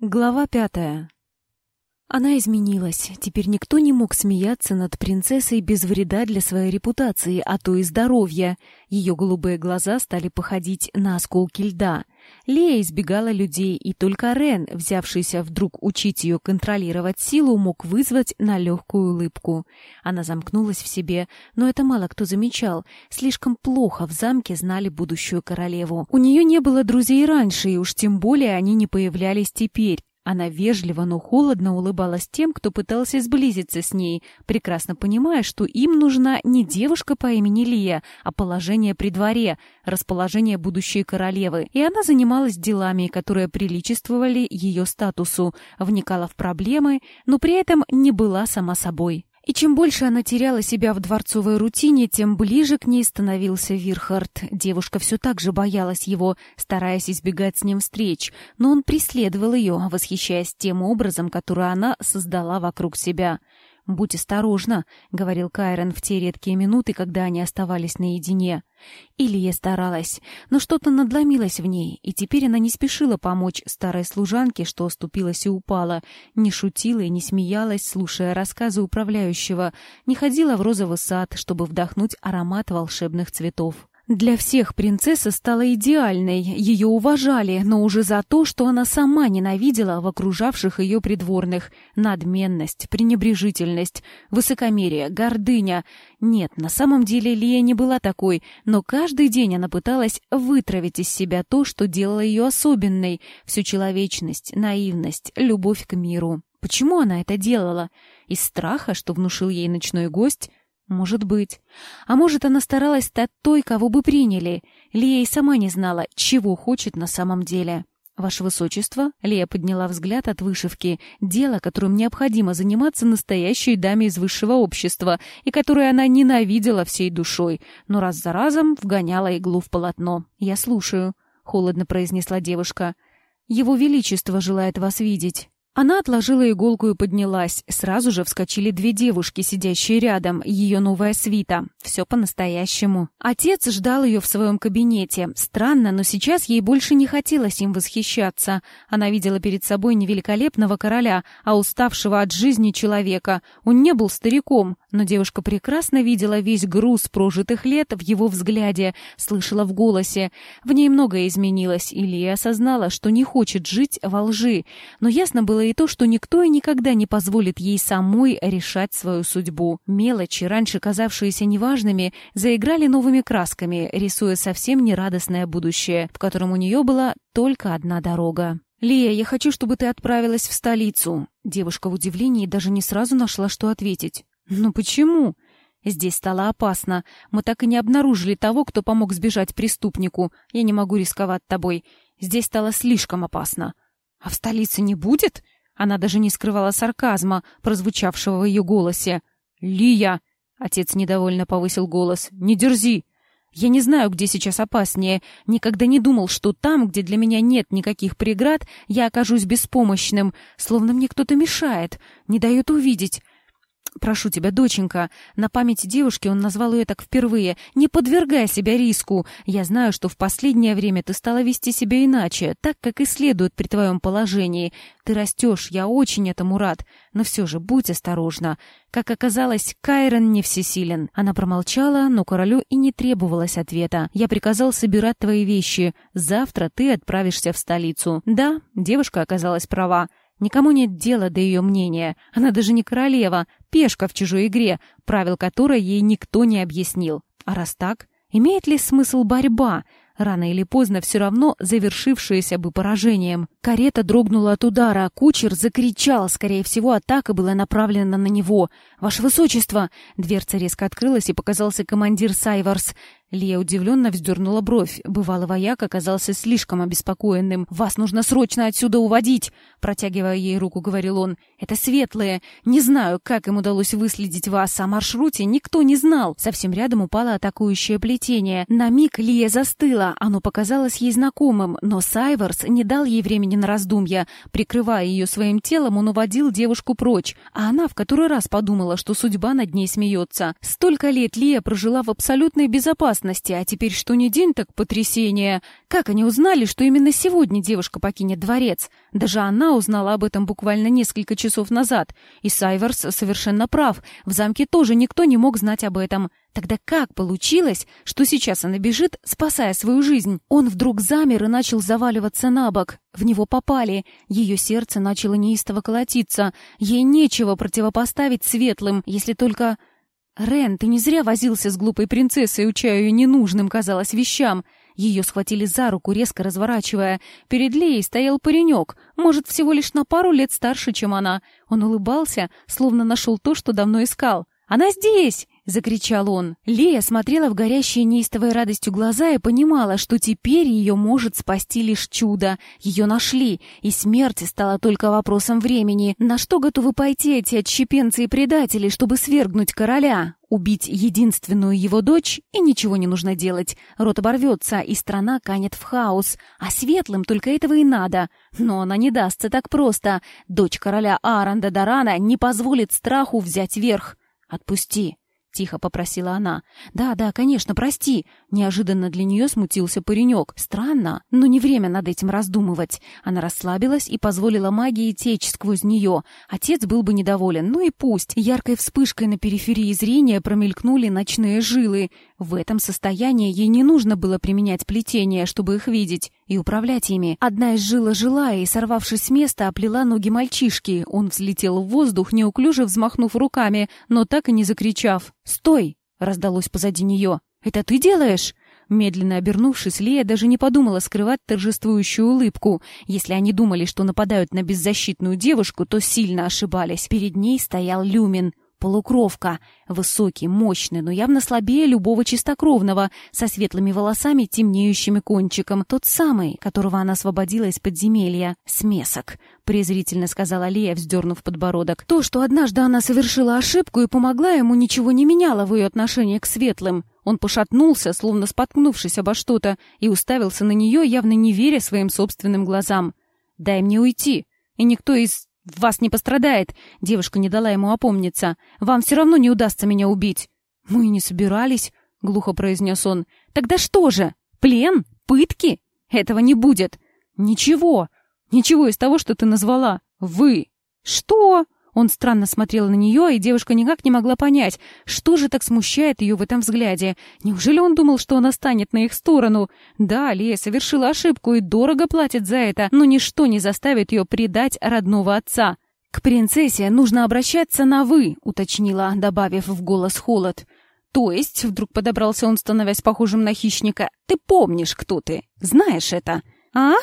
Глава пятая. Она изменилась. Теперь никто не мог смеяться над принцессой без вреда для своей репутации, а то и здоровья. Ее голубые глаза стали походить на осколки льда. Лея избегала людей, и только Рен, взявшийся вдруг учить ее контролировать силу, мог вызвать на легкую улыбку. Она замкнулась в себе, но это мало кто замечал. Слишком плохо в замке знали будущую королеву. У нее не было друзей раньше, и уж тем более они не появлялись теперь. Она вежливо, но холодно улыбалась тем, кто пытался сблизиться с ней, прекрасно понимая, что им нужна не девушка по имени Лия, а положение при дворе, расположение будущей королевы. И она занималась делами, которые приличествовали ее статусу, вникала в проблемы, но при этом не была сама собой. И чем больше она теряла себя в дворцовой рутине, тем ближе к ней становился Вирхард. Девушка все так же боялась его, стараясь избегать с ним встреч, но он преследовал ее, восхищаясь тем образом, который она создала вокруг себя. «Будь осторожна», — говорил Кайрон в те редкие минуты, когда они оставались наедине. Илья старалась, но что-то надломилось в ней, и теперь она не спешила помочь старой служанке, что оступилась и упала, не шутила и не смеялась, слушая рассказы управляющего, не ходила в розовый сад, чтобы вдохнуть аромат волшебных цветов. Для всех принцесса стала идеальной, ее уважали, но уже за то, что она сама ненавидела в окружавших ее придворных. Надменность, пренебрежительность, высокомерие, гордыня. Нет, на самом деле Лия не была такой, но каждый день она пыталась вытравить из себя то, что делало ее особенной, всю человечность, наивность, любовь к миру. Почему она это делала? Из страха, что внушил ей ночной гость? Может быть. А может, она старалась стать той, кого бы приняли. Лия и сама не знала, чего хочет на самом деле. «Ваше Высочество», — Лия подняла взгляд от вышивки, дело, которым необходимо заниматься настоящей даме из высшего общества, и которое она ненавидела всей душой, но раз за разом вгоняла иглу в полотно. «Я слушаю», — холодно произнесла девушка. «Его Величество желает вас видеть». Она отложила иголку и поднялась. Сразу же вскочили две девушки, сидящие рядом, ее новая свита. Все по-настоящему. Отец ждал ее в своем кабинете. Странно, но сейчас ей больше не хотелось им восхищаться. Она видела перед собой не великолепного короля, а уставшего от жизни человека. Он не был стариком, но девушка прекрасно видела весь груз прожитых лет в его взгляде, слышала в голосе. В ней многое изменилось, и Лия осознала, что не хочет жить во лжи. Но ясно было и то, что никто и никогда не позволит ей самой решать свою судьбу. Мелочи, раньше казавшиеся неважными, заиграли новыми красками, рисуя совсем нерадостное будущее, в котором у нее была только одна дорога. «Лия, я хочу, чтобы ты отправилась в столицу». Девушка в удивлении даже не сразу нашла, что ответить. «Ну почему?» «Здесь стало опасно. Мы так и не обнаружили того, кто помог сбежать преступнику. Я не могу рисковать тобой. Здесь стало слишком опасно». «А в столице не будет?» Она даже не скрывала сарказма, прозвучавшего в ее голосе. «Лия!» — отец недовольно повысил голос. «Не дерзи! Я не знаю, где сейчас опаснее. Никогда не думал, что там, где для меня нет никаких преград, я окажусь беспомощным, словно мне кто-то мешает, не дает увидеть. «Прошу тебя, доченька», на память девушки он назвал ее так впервые, «не подвергай себя риску. Я знаю, что в последнее время ты стала вести себя иначе, так, как и следует при твоем положении. Ты растешь, я очень этому рад. Но все же будь осторожна. Как оказалось, Кайрон не всесилен». Она промолчала, но королю и не требовалось ответа. «Я приказал собирать твои вещи. Завтра ты отправишься в столицу». Да, девушка оказалась права. Никому нет дела до ее мнения. Она даже не королева, пешка в чужой игре, правил которой ей никто не объяснил. А раз так, имеет ли смысл борьба? Рано или поздно все равно завершившаяся бы поражением. Карета дрогнула от удара, а кучер закричал. Скорее всего, атака была направлена на него. «Ваше Высочество!» Дверца резко открылась, и показался командир Сайварс. Лия удивленно вздернула бровь. Бывалый вояк оказался слишком обеспокоенным. «Вас нужно срочно отсюда уводить!» Протягивая ей руку, говорил он. «Это светлые. Не знаю, как им удалось выследить вас. О маршруте никто не знал». Совсем рядом упало атакующее плетение. На миг Лия застыла. Оно показалось ей знакомым, но Сайверс не дал ей времени на раздумья. Прикрывая ее своим телом, он уводил девушку прочь. А она в который раз подумала, что судьба над ней смеется. Столько лет Лия прожила в абсолютной безопасности безопасности, а теперь что ни день, так потрясение. Как они узнали, что именно сегодня девушка покинет дворец? Даже она узнала об этом буквально несколько часов назад. И Сайверс совершенно прав. В замке тоже никто не мог знать об этом. Тогда как получилось, что сейчас она бежит, спасая свою жизнь? Он вдруг замер и начал заваливаться на бок. В него попали. Ее сердце начало неистово колотиться. Ей нечего противопоставить светлым, если только... «Рен, ты не зря возился с глупой принцессой, уча ее ненужным, казалось, вещам. Ее схватили за руку, резко разворачивая. Перед Леей стоял паренек, может, всего лишь на пару лет старше, чем она. Он улыбался, словно нашел то, что давно искал. «Она здесь!» — закричал он. Лея смотрела в горящие неистовой радостью глаза и понимала, что теперь ее может спасти лишь чудо. Ее нашли, и смерть стала только вопросом времени. На что готовы пойти эти отщепенцы и предатели, чтобы свергнуть короля? Убить единственную его дочь, и ничего не нужно делать. Рот оборвется, и страна канет в хаос. А светлым только этого и надо. Но она не дастся так просто. Дочь короля Ааранда Дарана не позволит страху взять верх. «Отпусти!» — тихо попросила она. «Да, да, конечно, прости!» Неожиданно для нее смутился паренек. Странно, но не время над этим раздумывать. Она расслабилась и позволила магии течь сквозь нее. Отец был бы недоволен. Ну и пусть. Яркой вспышкой на периферии зрения промелькнули ночные жилы. В этом состоянии ей не нужно было применять плетение, чтобы их видеть, и управлять ими. Одна из жила жила и, сорвавшись с места, оплела ноги мальчишки. Он взлетел в воздух, неуклюже взмахнув руками, но так и не закричав. «Стой!» — раздалось позади нее. «Это ты делаешь?» Медленно обернувшись, Лея даже не подумала скрывать торжествующую улыбку. Если они думали, что нападают на беззащитную девушку, то сильно ошибались. Перед ней стоял Люмин. Полукровка. Высокий, мощный, но явно слабее любого чистокровного, со светлыми волосами, темнеющими кончиком. Тот самый, которого она освободила из подземелья. Смесок. Презрительно сказала Лея, вздернув подбородок. То, что однажды она совершила ошибку и помогла ему, ничего не меняло в ее отношении к светлым. Он пошатнулся, словно споткнувшись обо что-то, и уставился на нее, явно не веря своим собственным глазам. «Дай мне уйти, и никто из вас не пострадает!» Девушка не дала ему опомниться. «Вам все равно не удастся меня убить!» «Мы не собирались», — глухо произнес он. «Тогда что же? Плен? Пытки? Этого не будет!» «Ничего! Ничего из того, что ты назвала! Вы!» «Что?» Он странно смотрел на нее, и девушка никак не могла понять, что же так смущает ее в этом взгляде. Неужели он думал, что она станет на их сторону? Да, Лея совершила ошибку и дорого платит за это, но ничто не заставит ее предать родного отца. «К принцессе нужно обращаться на «вы», — уточнила, добавив в голос холод. «То есть», — вдруг подобрался он, становясь похожим на хищника, — «ты помнишь, кто ты? Знаешь это?» «А?»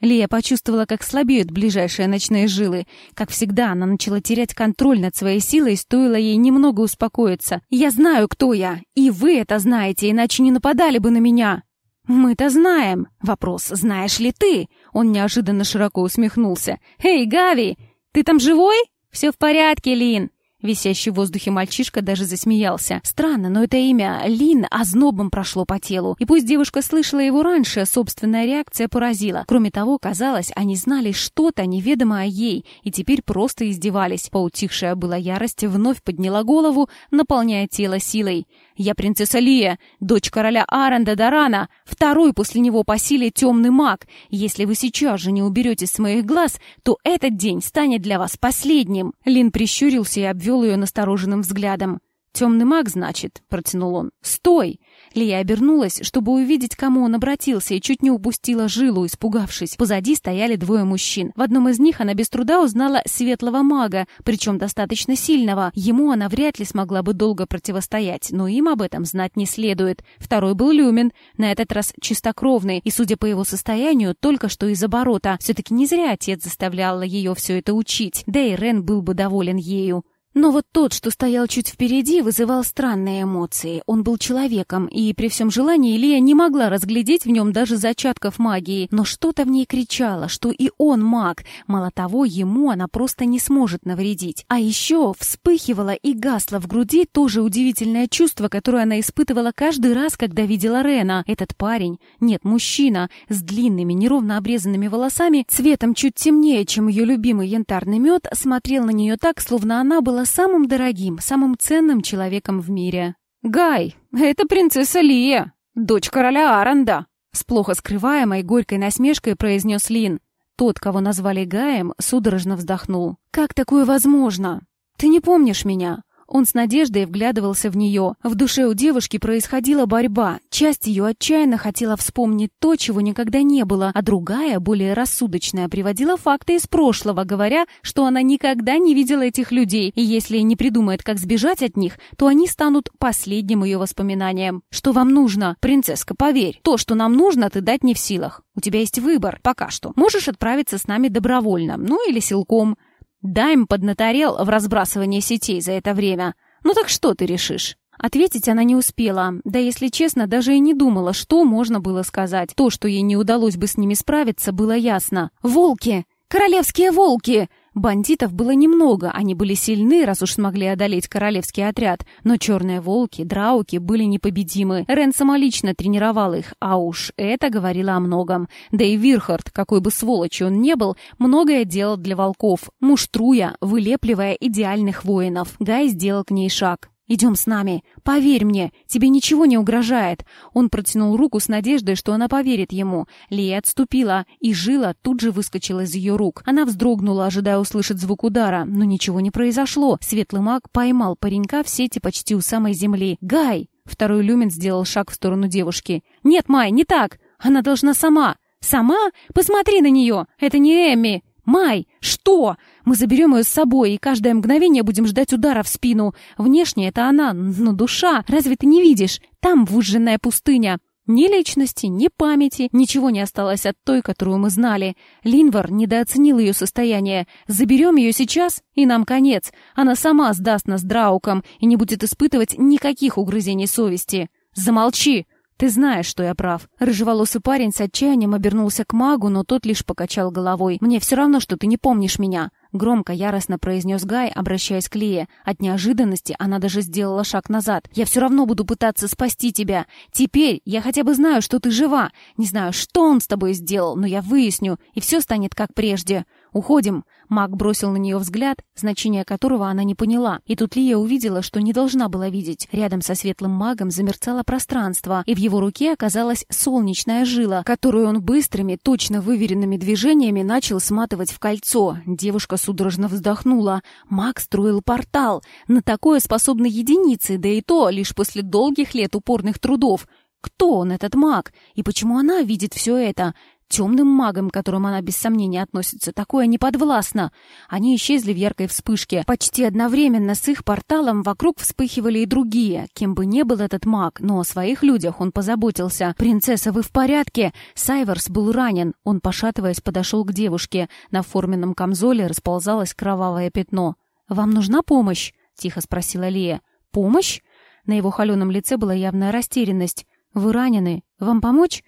Лия почувствовала, как слабеют ближайшие ночные жилы. Как всегда, она начала терять контроль над своей силой, стоило ей немного успокоиться. «Я знаю, кто я, и вы это знаете, иначе не нападали бы на меня!» «Мы-то знаем. Вопрос, знаешь ли ты?» Он неожиданно широко усмехнулся. «Эй, Гави, ты там живой?» «Все в порядке, Лин. Висящий в воздухе мальчишка даже засмеялся. Странно, но это имя Лин ознобом прошло по телу. И пусть девушка слышала его раньше, собственная реакция поразила. Кроме того, казалось, они знали что-то неведомое ей, и теперь просто издевались. Поутихшая была ярость вновь подняла голову, наполняя тело силой. Я принцесса Лия, дочь короля Аренда Дарана, второй после него по силе темный маг. Если вы сейчас же не уберетесь с моих глаз, то этот день станет для вас последним». Лин прищурился и обвел ее настороженным взглядом. «Темный маг, значит?» — протянул он. «Стой!» Лия обернулась, чтобы увидеть, к кому он обратился, и чуть не упустила жилу, испугавшись. Позади стояли двое мужчин. В одном из них она без труда узнала светлого мага, причем достаточно сильного. Ему она вряд ли смогла бы долго противостоять, но им об этом знать не следует. Второй был Люмин, на этот раз чистокровный, и, судя по его состоянию, только что из оборота. Все-таки не зря отец заставлял ее все это учить, да и Рен был бы доволен ею. Но вот тот, что стоял чуть впереди, вызывал странные эмоции. Он был человеком, и при всем желании Илья не могла разглядеть в нем даже зачатков магии. Но что-то в ней кричало, что и он маг. Мало того, ему она просто не сможет навредить. А еще вспыхивало и гасло в груди тоже удивительное чувство, которое она испытывала каждый раз, когда видела Рена. Этот парень, нет, мужчина, с длинными, неровно обрезанными волосами, цветом чуть темнее, чем ее любимый янтарный мед, смотрел на нее так, словно она была самым дорогим, самым ценным человеком в мире. «Гай, это принцесса Лия, дочь короля Аранда», с плохо скрываемой горькой насмешкой произнес Лин. Тот, кого назвали Гаем, судорожно вздохнул. «Как такое возможно? Ты не помнишь меня?» Он с надеждой вглядывался в нее. В душе у девушки происходила борьба. Часть ее отчаянно хотела вспомнить то, чего никогда не было, а другая, более рассудочная, приводила факты из прошлого, говоря, что она никогда не видела этих людей, и если не придумает, как сбежать от них, то они станут последним ее воспоминанием. «Что вам нужно? Принцесска, поверь, то, что нам нужно, ты дать не в силах. У тебя есть выбор, пока что. Можешь отправиться с нами добровольно, ну или силком. Дайм поднаторел в разбрасывании сетей за это время. Ну так что ты решишь? Ответить она не успела, да, если честно, даже и не думала, что можно было сказать. То, что ей не удалось бы с ними справиться, было ясно. «Волки! Королевские волки!» Бандитов было немного, они были сильны, раз уж смогли одолеть королевский отряд, но черные волки, драуки были непобедимы. Рен самолично тренировал их, а уж это говорило о многом. Да и Вирхард, какой бы сволочью он не был, многое делал для волков, муштруя, вылепливая идеальных воинов. Гай сделал к ней шаг. «Идем с нами. Поверь мне, тебе ничего не угрожает». Он протянул руку с надеждой, что она поверит ему. Лия отступила, и жила тут же выскочила из ее рук. Она вздрогнула, ожидая услышать звук удара, но ничего не произошло. Светлый маг поймал паренька в сети почти у самой земли. «Гай!» Второй люмин сделал шаг в сторону девушки. «Нет, Май, не так! Она должна сама!» «Сама? Посмотри на нее! Это не Эмми!» «Май! Что? Мы заберем ее с собой, и каждое мгновение будем ждать удара в спину. Внешне это она, но душа, разве ты не видишь? Там выжженная пустыня. Ни личности, ни памяти, ничего не осталось от той, которую мы знали. Линвар недооценил ее состояние. Заберем ее сейчас, и нам конец. Она сама сдаст нас драукам и не будет испытывать никаких угрызений совести. Замолчи!» «Ты знаешь, что я прав». Рыжеволосый парень с отчаянием обернулся к магу, но тот лишь покачал головой. «Мне все равно, что ты не помнишь меня». Громко, яростно произнес Гай, обращаясь к Лие. От неожиданности она даже сделала шаг назад. «Я все равно буду пытаться спасти тебя. Теперь я хотя бы знаю, что ты жива. Не знаю, что он с тобой сделал, но я выясню, и все станет как прежде. Уходим!» Маг бросил на нее взгляд, значение которого она не поняла. И тут Лия увидела, что не должна была видеть. Рядом со светлым магом замерцало пространство, и в его руке оказалась солнечная жила, которую он быстрыми, точно выверенными движениями начал сматывать в кольцо. Девушка судорожно вздохнула. Маг строил портал. На такое способны единицы, да и то лишь после долгих лет упорных трудов. Кто он, этот маг? И почему она видит все это? Темным магом, к которым она без сомнения относится, такое не подвластно. Они исчезли в яркой вспышке. Почти одновременно с их порталом вокруг вспыхивали и другие. Кем бы ни был этот маг, но о своих людях он позаботился. «Принцесса, вы в порядке?» Сайверс был ранен. Он, пошатываясь, подошел к девушке. На форменном камзоле расползалось кровавое пятно. «Вам нужна помощь?» — тихо спросила Лия. «Помощь?» На его холеном лице была явная растерянность. «Вы ранены. Вам помочь?»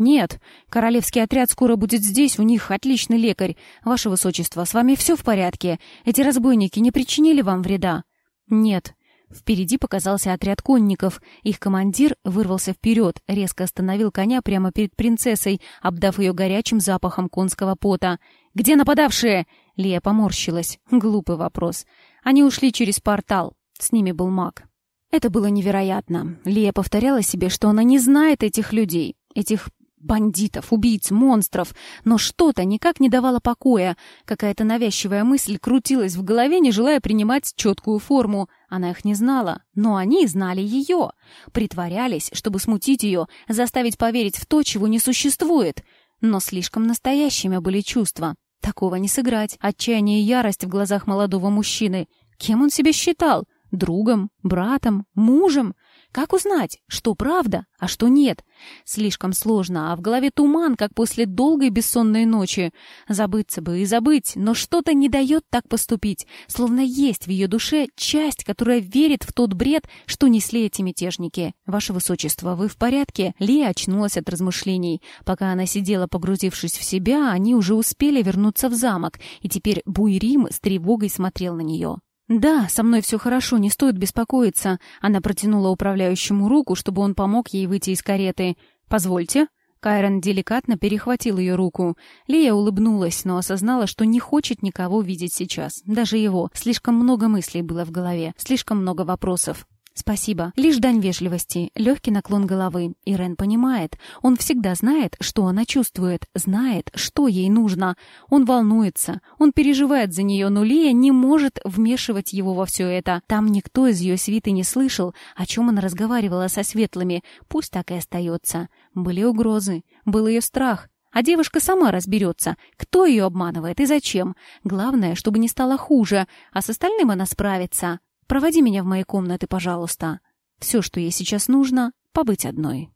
«Нет, королевский отряд скоро будет здесь, у них отличный лекарь. Ваше высочество, с вами все в порядке? Эти разбойники не причинили вам вреда?» «Нет». Впереди показался отряд конников. Их командир вырвался вперед, резко остановил коня прямо перед принцессой, обдав ее горячим запахом конского пота. «Где нападавшие?» Лия поморщилась. Глупый вопрос. Они ушли через портал. С ними был маг. Это было невероятно. Лия повторяла себе, что она не знает этих людей, этих Бандитов, убийц, монстров. Но что-то никак не давало покоя. Какая-то навязчивая мысль крутилась в голове, не желая принимать четкую форму. Она их не знала, но они знали ее. Притворялись, чтобы смутить ее, заставить поверить в то, чего не существует. Но слишком настоящими были чувства. Такого не сыграть. Отчаяние и ярость в глазах молодого мужчины. Кем он себя считал? Другом? Братом? Мужем? Как узнать, что правда, а что нет? Слишком сложно, а в голове туман, как после долгой бессонной ночи. Забыться бы и забыть, но что-то не дает так поступить, словно есть в ее душе часть, которая верит в тот бред, что несли эти мятежники. «Ваше Высочество, вы в порядке?» Лия очнулась от размышлений. Пока она сидела, погрузившись в себя, они уже успели вернуться в замок, и теперь Буйрим с тревогой смотрел на нее. «Да, со мной все хорошо, не стоит беспокоиться». Она протянула управляющему руку, чтобы он помог ей выйти из кареты. «Позвольте». Кайрон деликатно перехватил ее руку. Лия улыбнулась, но осознала, что не хочет никого видеть сейчас. Даже его. Слишком много мыслей было в голове, слишком много вопросов. Спасибо. Лишь дань вежливости, легкий наклон головы. Ирен понимает. Он всегда знает, что она чувствует, знает, что ей нужно. Он волнуется, он переживает за нее, но Лия не может вмешивать его во все это. Там никто из ее свиты не слышал, о чем она разговаривала со светлыми. Пусть так и остается. Были угрозы, был ее страх. А девушка сама разберется, кто ее обманывает и зачем. Главное, чтобы не стало хуже, а с остальным она справится. Проводи меня в мои комнаты, пожалуйста. Все, что ей сейчас нужно, побыть одной.